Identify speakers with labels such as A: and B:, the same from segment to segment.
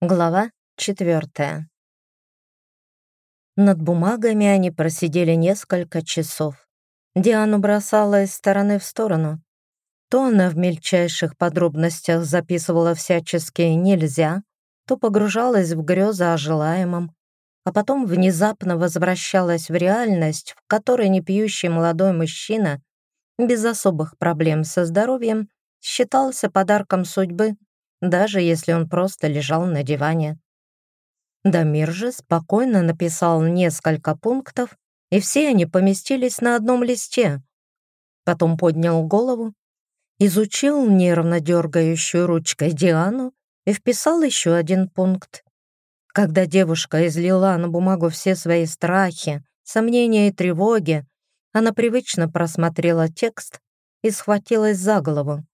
A: Глава четвертая. Над бумагами они просидели несколько часов. Диану бросала из стороны в сторону. То она в мельчайших подробностях записывала всяческие «нельзя», то погружалась в грезы о желаемом, а потом внезапно возвращалась в реальность, в которой непьющий молодой мужчина без особых проблем со здоровьем считался подарком судьбы даже если он просто лежал на диване. Дамир же спокойно написал несколько пунктов, и все они поместились на одном листе. Потом поднял голову, изучил нервно дергающую ручкой Диану и вписал еще один пункт. Когда девушка излила на бумагу все свои страхи, сомнения и тревоги, она привычно просмотрела текст и схватилась за голову.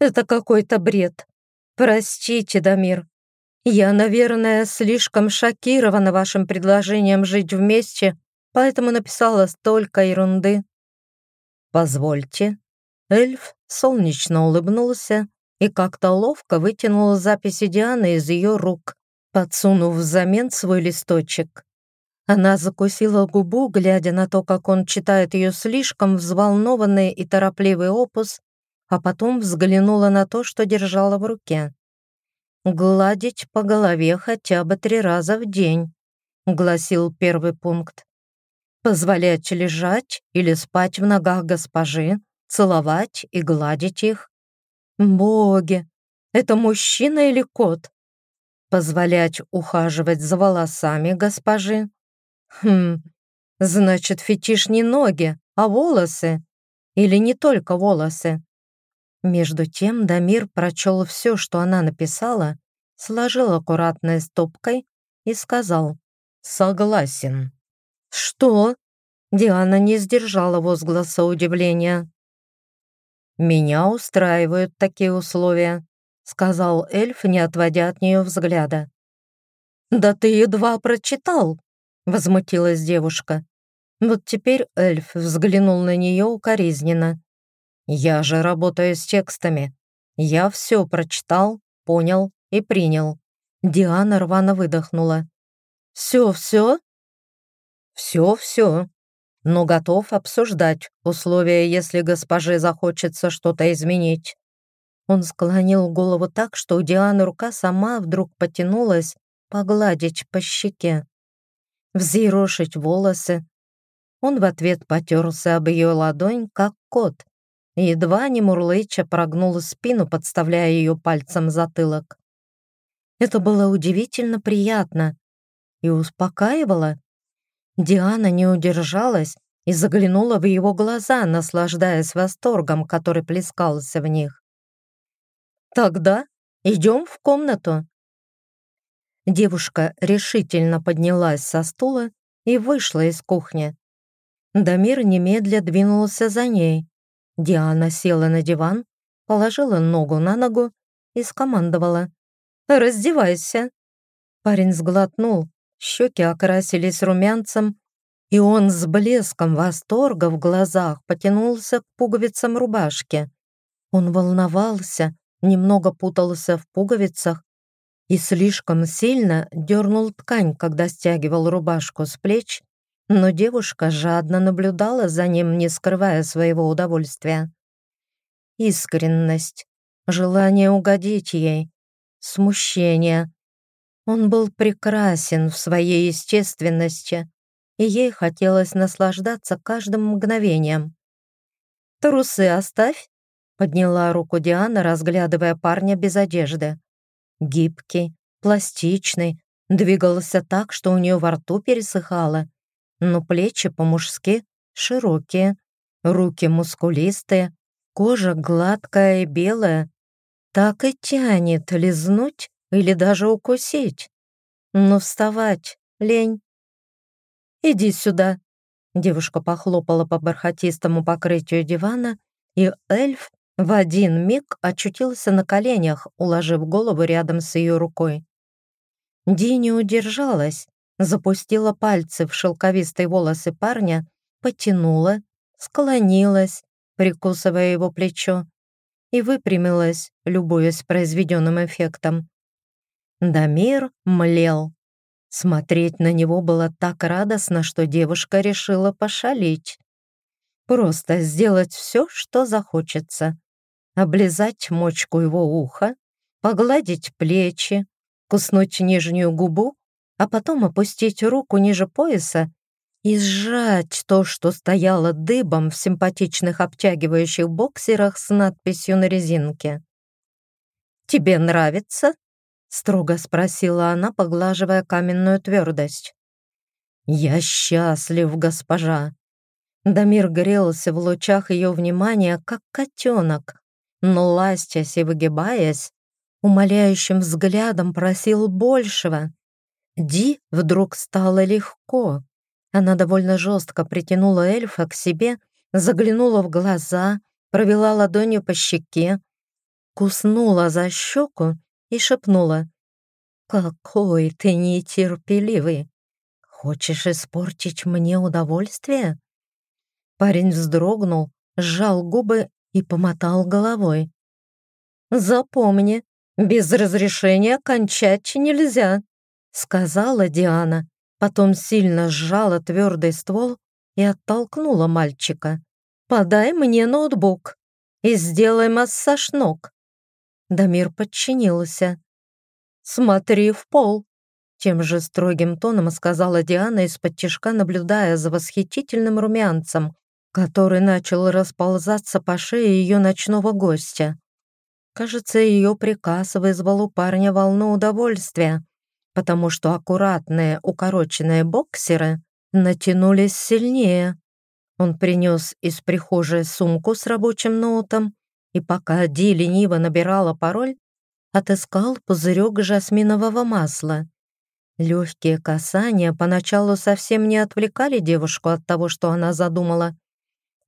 A: «Это какой-то бред. «Простите, Дамир, я, наверное, слишком шокирована вашим предложением жить вместе, поэтому написала столько ерунды». «Позвольте». Эльф солнечно улыбнулся и как-то ловко вытянул записи Дианы из ее рук, подсунув взамен свой листочек. Она закусила губу, глядя на то, как он читает ее слишком взволнованный и торопливый опус, а потом взглянула на то, что держала в руке. «Гладить по голове хотя бы три раза в день», — гласил первый пункт. «Позволять лежать или спать в ногах госпожи, целовать и гладить их. Боги, это мужчина или кот? Позволять ухаживать за волосами госпожи? Хм, значит, фетиш не ноги, а волосы. Или не только волосы. Между тем Дамир прочел все, что она написала, сложил аккуратной стопкой и сказал «Согласен». «Что?» Диана не сдержала возгласа удивления. «Меня устраивают такие условия», — сказал эльф, не отводя от нее взгляда. «Да ты едва прочитал», — возмутилась девушка. Вот теперь эльф взглянул на нее укоризненно. Я же работаю с текстами. Я все прочитал, понял и принял. Диана рвано выдохнула. Все-все? Все-все. Но готов обсуждать условия, если госпоже захочется что-то изменить. Он склонил голову так, что у Дианы рука сама вдруг потянулась погладить по щеке, взъерошить волосы. Он в ответ потерся об ее ладонь, как кот, едва не мурлыча прогнул спину, подставляя ее пальцем затылок. Это было удивительно приятно и успокаивало. Диана не удержалась и заглянула в его глаза, наслаждаясь восторгом, который плескался в них. «Тогда идем в комнату». Девушка решительно поднялась со стула и вышла из кухни. Дамир немедля двинулся за ней, Диана села на диван, положила ногу на ногу и скомандовала. «Раздевайся!» Парень сглотнул, щеки окрасились румянцем, и он с блеском восторга в глазах потянулся к пуговицам рубашки. Он волновался, немного путался в пуговицах и слишком сильно дернул ткань, когда стягивал рубашку с плеч но девушка жадно наблюдала за ним, не скрывая своего удовольствия. Искренность, желание угодить ей, смущение. Он был прекрасен в своей естественности, и ей хотелось наслаждаться каждым мгновением. «Трусы оставь», — подняла руку Диана, разглядывая парня без одежды. Гибкий, пластичный, двигался так, что у нее во рту пересыхало но плечи по-мужски широкие, руки мускулистые, кожа гладкая и белая. Так и тянет лизнуть или даже укусить. Но вставать лень. «Иди сюда!» Девушка похлопала по бархатистому покрытию дивана, и эльф в один миг очутился на коленях, уложив голову рядом с ее рукой. Ди не удержалась запустила пальцы в шелковистые волосы парня, потянула, склонилась, прикусывая его плечо, и выпрямилась, любуясь произведенным эффектом. Дамир млел. Смотреть на него было так радостно, что девушка решила пошалить. Просто сделать все, что захочется. Облизать мочку его уха, погладить плечи, куснуть нижнюю губу, а потом опустить руку ниже пояса и сжать то, что стояло дыбом в симпатичных обтягивающих боксерах с надписью на резинке. «Тебе нравится?» — строго спросила она, поглаживая каменную твердость. «Я счастлив, госпожа!» Дамир грелся в лучах ее внимания, как котенок, но, ластясь и выгибаясь, умоляющим взглядом просил большего. Ди вдруг стало легко. Она довольно жестко притянула эльфа к себе, заглянула в глаза, провела ладонью по щеке, куснула за щеку и шепнула. «Какой ты нетерпеливый! Хочешь испортить мне удовольствие?» Парень вздрогнул, сжал губы и помотал головой. «Запомни, без разрешения кончать нельзя», сказала Диана, потом сильно сжала твердый ствол и оттолкнула мальчика. «Подай мне ноутбук и сделай массаж ног». Дамир подчинился. «Смотри в пол», тем же строгим тоном сказала Диана из-под тишка, наблюдая за восхитительным румянцем, который начал расползаться по шее ее ночного гостя. Кажется, ее приказ вызвал у парня волну удовольствия, потому что аккуратные укороченные боксеры натянулись сильнее. Он принес из прихожей сумку с рабочим ноутом, и пока Ди лениво набирала пароль, отыскал пузырек жасминового масла. Легкие касания поначалу совсем не отвлекали девушку от того, что она задумала.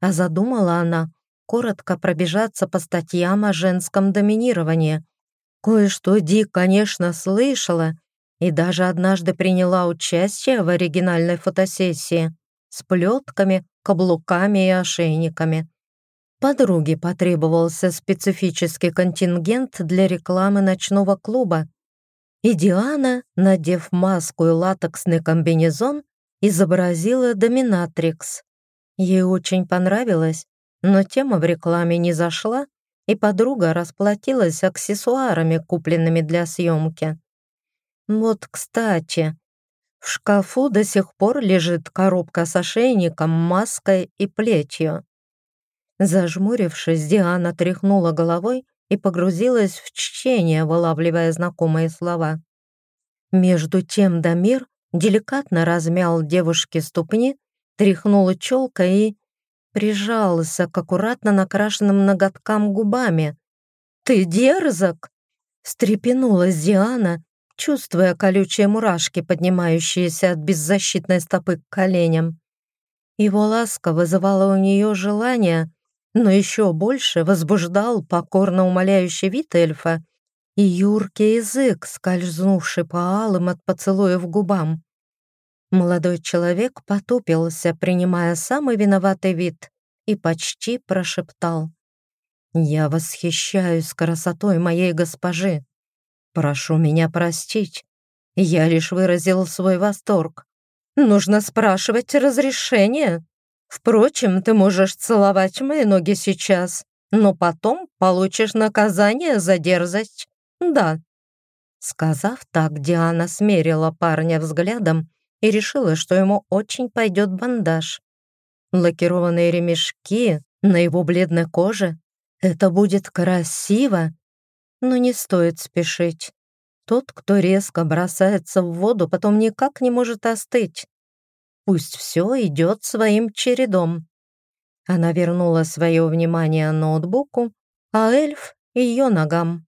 A: А задумала она коротко пробежаться по статьям о женском доминировании. Кое-что Ди, конечно, слышала и даже однажды приняла участие в оригинальной фотосессии с плетками, каблуками и ошейниками. Подруге потребовался специфический контингент для рекламы ночного клуба. И Диана, надев маску и латексный комбинезон, изобразила доминатрикс. Ей очень понравилось, но тема в рекламе не зашла, и подруга расплатилась аксессуарами, купленными для съемки. Вот, кстати, в шкафу до сих пор лежит коробка с ошейником, маской и плетью. Зажмурившись, Диана тряхнула головой и погрузилась в чтение, вылавливая знакомые слова. Между тем Дамир деликатно размял девушке ступни, тряхнул челкой и прижался к аккуратно накрашенным ноготкам губами. «Ты дерзок!» — встрепенулась Диана, чувствуя колючие мурашки, поднимающиеся от беззащитной стопы к коленям. Его ласка вызывала у нее желание, но еще больше возбуждал покорно умоляющий вид эльфа и юркий язык, скользнувший по алым от поцелуев губам. Молодой человек потупился, принимая самый виноватый вид, и почти прошептал. «Я восхищаюсь красотой моей госпожи. Прошу меня простить. Я лишь выразил свой восторг. Нужно спрашивать разрешение. Впрочем, ты можешь целовать мои ноги сейчас, но потом получишь наказание за дерзость. Да». Сказав так, Диана смерила парня взглядом и решила, что ему очень пойдет бандаж. Лакированные ремешки на его бледной коже — это будет красиво, но не стоит спешить. Тот, кто резко бросается в воду, потом никак не может остыть. Пусть все идет своим чередом. Она вернула свое внимание ноутбуку, а эльф — ее ногам.